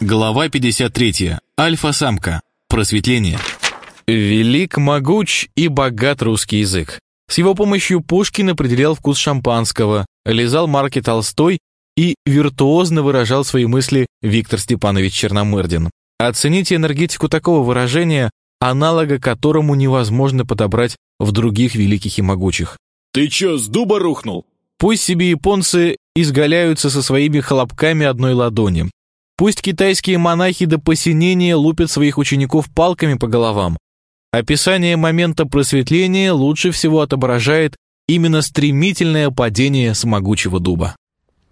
Глава 53. Альфа-самка. Просветление. Велик, могуч и богат русский язык. С его помощью Пушкин определял вкус шампанского, лизал марки Толстой и виртуозно выражал свои мысли Виктор Степанович Черномырдин. Оцените энергетику такого выражения, аналога которому невозможно подобрать в других великих и могучих. «Ты чё, с дуба рухнул?» Пусть себе японцы изгаляются со своими хлопками одной ладони. Пусть китайские монахи до посинения лупят своих учеников палками по головам. Описание момента просветления лучше всего отображает именно стремительное падение с могучего дуба.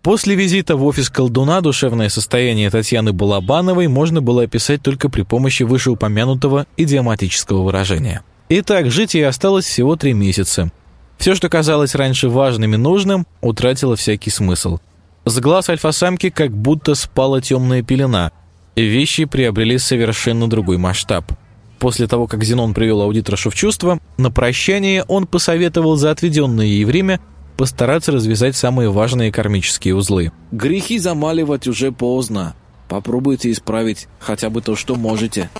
После визита в офис колдуна душевное состояние Татьяны Балабановой можно было описать только при помощи вышеупомянутого идиоматического выражения. Итак, жить ей осталось всего три месяца. Все, что казалось раньше важным и нужным, утратило всякий смысл – с глаз альфа-самки как будто спала темная пелена. Вещи приобрели совершенно другой масштаб. После того, как Зенон привел аудиторшу в чувство, на прощание он посоветовал за отведенное ей время постараться развязать самые важные кармические узлы. «Грехи замаливать уже поздно. Попробуйте исправить хотя бы то, что можете».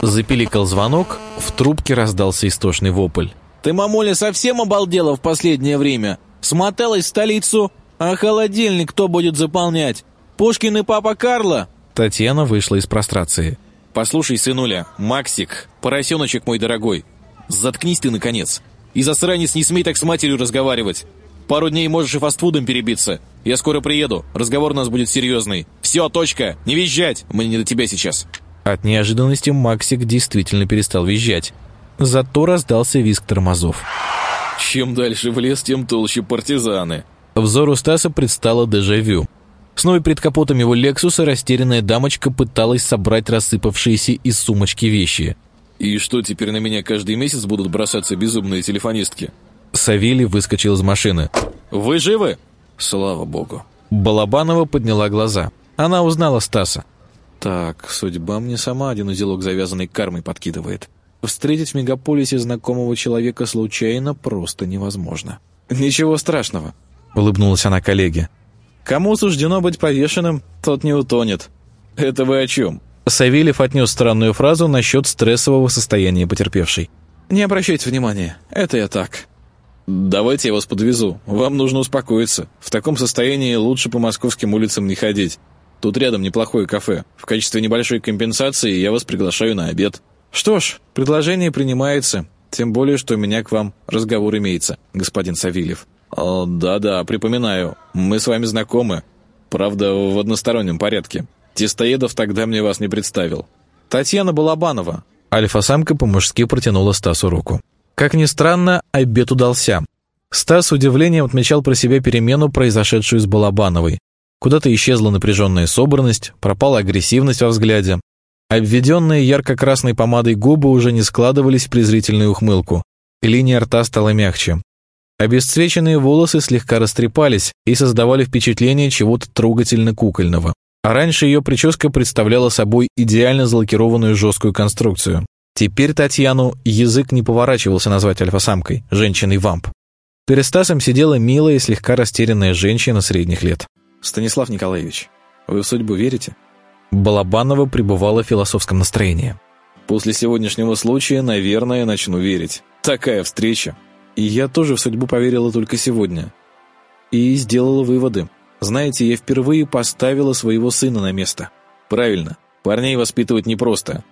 Запиликал звонок, в трубке раздался истошный вопль. «Ты, мамуля, совсем обалдела в последнее время? Смоталась в столицу, а холодильник кто будет заполнять? Пушкин и папа Карло?» Татьяна вышла из прострации. «Послушай, сынуля, Максик, поросеночек мой дорогой, заткнись ты, наконец. И засранец не смей так с матерью разговаривать. Пару дней можешь и фастфудом перебиться. Я скоро приеду, разговор у нас будет серьезный. Все, точка, не визжать, мне не до тебя сейчас». От неожиданности Максик действительно перестал визжать. Зато раздался визг тормозов. «Чем дальше в лес, тем толще партизаны», Взору Стаса предстало дежавю. Снова перед капотом его «Лексуса» растерянная дамочка пыталась собрать рассыпавшиеся из сумочки вещи. «И что, теперь на меня каждый месяц будут бросаться безумные телефонистки?» Савелий выскочил из машины. «Вы живы?» «Слава богу». Балабанова подняла глаза. Она узнала Стаса. «Так, судьба мне сама один узелок завязанной кармой подкидывает. Встретить в мегаполисе знакомого человека случайно просто невозможно». «Ничего страшного», — улыбнулась она коллеге. «Кому суждено быть повешенным, тот не утонет». «Это вы о чем?» Савельев отнес странную фразу насчет стрессового состояния потерпевшей. «Не обращайте внимания, это я так». «Давайте я вас подвезу. Вам нужно успокоиться. В таком состоянии лучше по московским улицам не ходить. Тут рядом неплохое кафе. В качестве небольшой компенсации я вас приглашаю на обед». «Что ж, предложение принимается. Тем более, что у меня к вам разговор имеется, господин Савельев». «Да-да, припоминаю. Мы с вами знакомы. Правда, в одностороннем порядке. Тестоедов тогда мне вас не представил». «Татьяна Балабанова». Альфа-самка по-мужски протянула Стасу руку. Как ни странно, обед удался. Стас с удивлением отмечал про себя перемену, произошедшую с Балабановой. Куда-то исчезла напряженная собранность, пропала агрессивность во взгляде. Обведенные ярко-красной помадой губы уже не складывались в презрительную ухмылку. Линия рта стала мягче. Обесцвеченные волосы слегка растрепались и создавали впечатление чего-то трогательно-кукольного. А раньше ее прическа представляла собой идеально залакированную жесткую конструкцию. Теперь Татьяну язык не поворачивался назвать альфа-самкой, женщиной-вамп. Перед Стасом сидела милая и слегка растерянная женщина средних лет. «Станислав Николаевич, вы в судьбу верите?» Балабанова пребывала в философском настроении. «После сегодняшнего случая, наверное, начну верить. Такая встреча. И я тоже в судьбу поверила только сегодня. И сделала выводы. Знаете, я впервые поставила своего сына на место. Правильно. Парней воспитывать непросто.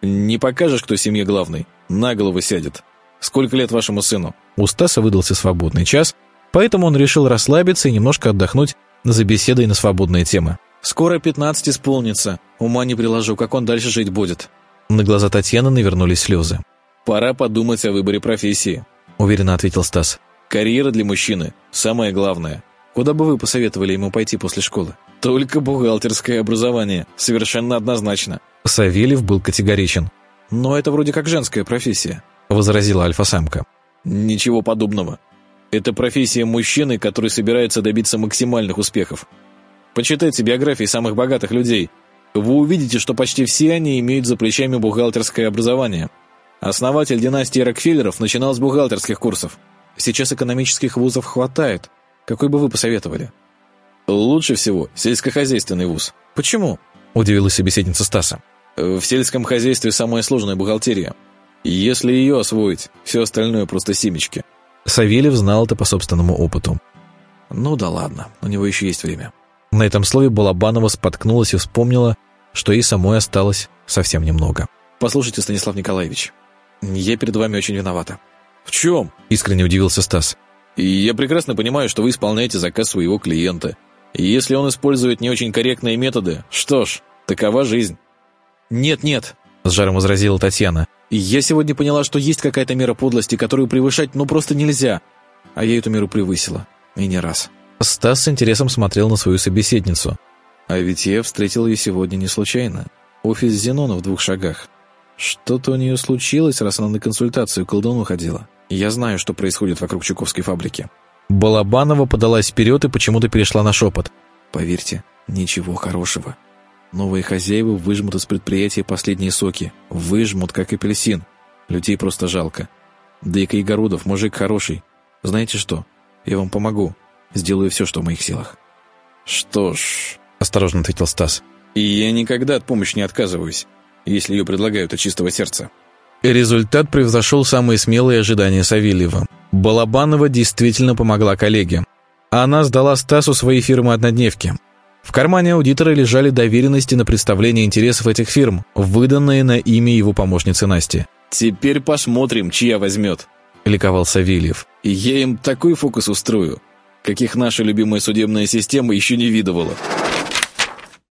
Не покажешь, кто семье главный. На голову сядет. Сколько лет вашему сыну? У Стаса выдался свободный час, поэтому он решил расслабиться и немножко отдохнуть за беседой на свободные темы. «Скоро 15 исполнится. Ума не приложу, как он дальше жить будет». На глаза Татьяны навернулись слезы. «Пора подумать о выборе профессии уверенно ответил Стас. «Карьера для мужчины – самое главное. Куда бы вы посоветовали ему пойти после школы?» «Только бухгалтерское образование. Совершенно однозначно». Савельев был категоричен. «Но это вроде как женская профессия», – возразила альфа-самка. «Ничего подобного. Это профессия мужчины, который собирается добиться максимальных успехов. Почитайте биографии самых богатых людей. Вы увидите, что почти все они имеют за плечами бухгалтерское образование. Основатель династии Рокфеллеров начинал с бухгалтерских курсов. Сейчас экономических вузов хватает. Какой бы вы посоветовали? Лучше всего сельскохозяйственный вуз. Почему? – удивилась собеседница Стаса. «В сельском хозяйстве самая сложная бухгалтерия. Если ее освоить, все остальное просто семечки». Савельев знал это по собственному опыту. «Ну да ладно, у него еще есть время». На этом слове Балабанова споткнулась и вспомнила, что ей самой осталось совсем немного. «Послушайте, Станислав Николаевич, я перед вами очень виновата». «В чем?» – искренне удивился Стас. Я прекрасно понимаю, что вы исполняете заказ своего клиента. И если он использует не очень корректные методы, что ж, такова жизнь. «Нет-нет», — с жаром возразила Татьяна. «Я сегодня поняла, что есть какая-то мера подлости, которую превышать ну просто нельзя. А я эту меру превысила. И не раз». Стас с интересом смотрел на свою собеседницу. А ведь я встретил ее сегодня не случайно. Офис Зенона в двух шагах. Что-то у нее случилось, раз она на консультацию к колдуну ходила. Я знаю, что происходит вокруг Чуковской фабрики». Балабанова подалась вперед и почему-то перешла на шепот. «Поверьте, ничего хорошего. Новые хозяева выжмут из предприятия последние соки. Выжмут, как апельсин. Людей просто жалко. Да и Кайгородов мужик хороший. Знаете что? Я вам помогу. Сделаю все, что в моих силах». «Что ж...» — осторожно ответил Стас. «И я никогда от помощи не отказываюсь, если ее предлагают от чистого сердца». Результат превзошел самые смелые ожидания Савельева. Балабанова действительно помогла коллеге. Она сдала Стасу свои фирмы однодневки. В кармане аудитора лежали доверенности на представление интересов этих фирм, выданные на имя его помощницы Насти. «Теперь посмотрим, чья возьмет», — ликовал Савельев. «И я им такой фокус устрою, каких наша любимая судебная система еще не видывала».